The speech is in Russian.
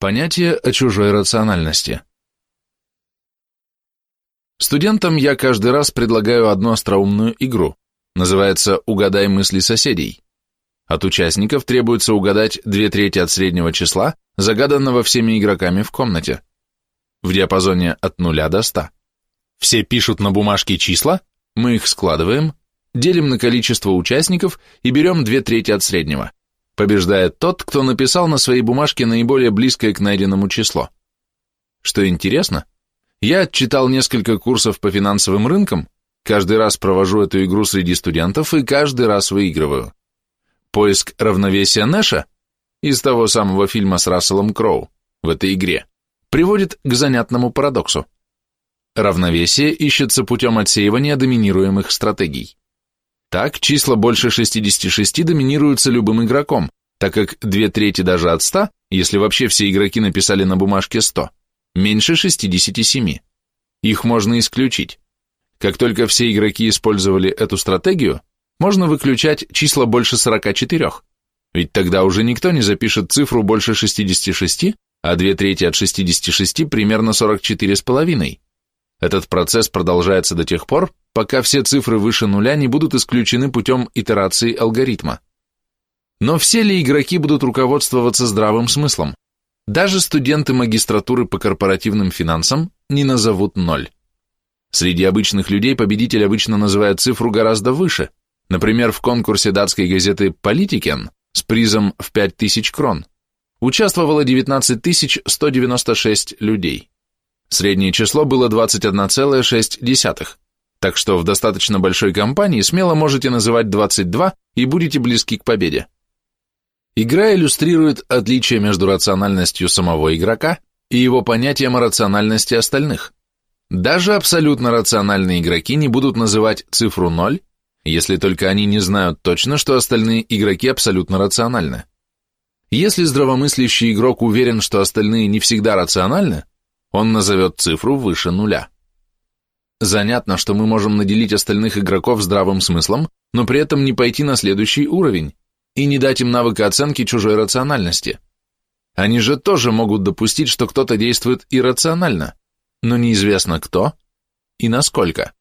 Понятие о чужой рациональности. Студентам я каждый раз предлагаю одну остроумную игру. Называется «Угадай мысли соседей». От участников требуется угадать две трети от среднего числа, загаданного всеми игроками в комнате. В диапазоне от 0 до 100. Все пишут на бумажке числа, мы их складываем, делим на количество участников и берем две трети от среднего. Побеждает тот, кто написал на своей бумажке наиболее близкое к найденному число. Что интересно, я отчитал несколько курсов по финансовым рынкам, каждый раз провожу эту игру среди студентов и каждый раз выигрываю. Поиск равновесия Нэша из того самого фильма с Расселом Кроу в этой игре приводит к занятному парадоксу. Равновесие ищется путем отсеивания доминируемых стратегий. Так, числа больше 66 доминируются любым игроком, так как две трети даже от 100, если вообще все игроки написали на бумажке 100, меньше 67. Их можно исключить. Как только все игроки использовали эту стратегию, можно выключать числа больше 44, ведь тогда уже никто не запишет цифру больше 66, а две трети от 66 примерно 44,5. Этот процесс продолжается до тех пор, пока все цифры выше нуля не будут исключены путем итерации алгоритма. Но все ли игроки будут руководствоваться здравым смыслом? Даже студенты магистратуры по корпоративным финансам не назовут ноль. Среди обычных людей победитель обычно называет цифру гораздо выше, например, в конкурсе датской газеты «Политикен» с призом в 5000 крон участвовало 19 196 людей. Среднее число было 21,6, так что в достаточно большой компании смело можете называть 22 и будете близки к победе. Игра иллюстрирует отличие между рациональностью самого игрока и его понятием о рациональности остальных. Даже абсолютно рациональные игроки не будут называть цифру 0, если только они не знают точно, что остальные игроки абсолютно рациональны. Если здравомыслящий игрок уверен, что остальные не всегда рациональны, он назовет цифру выше нуля. Занятно, что мы можем наделить остальных игроков здравым смыслом, но при этом не пойти на следующий уровень и не дать им навыка оценки чужой рациональности. Они же тоже могут допустить, что кто-то действует иррационально, но неизвестно кто и насколько.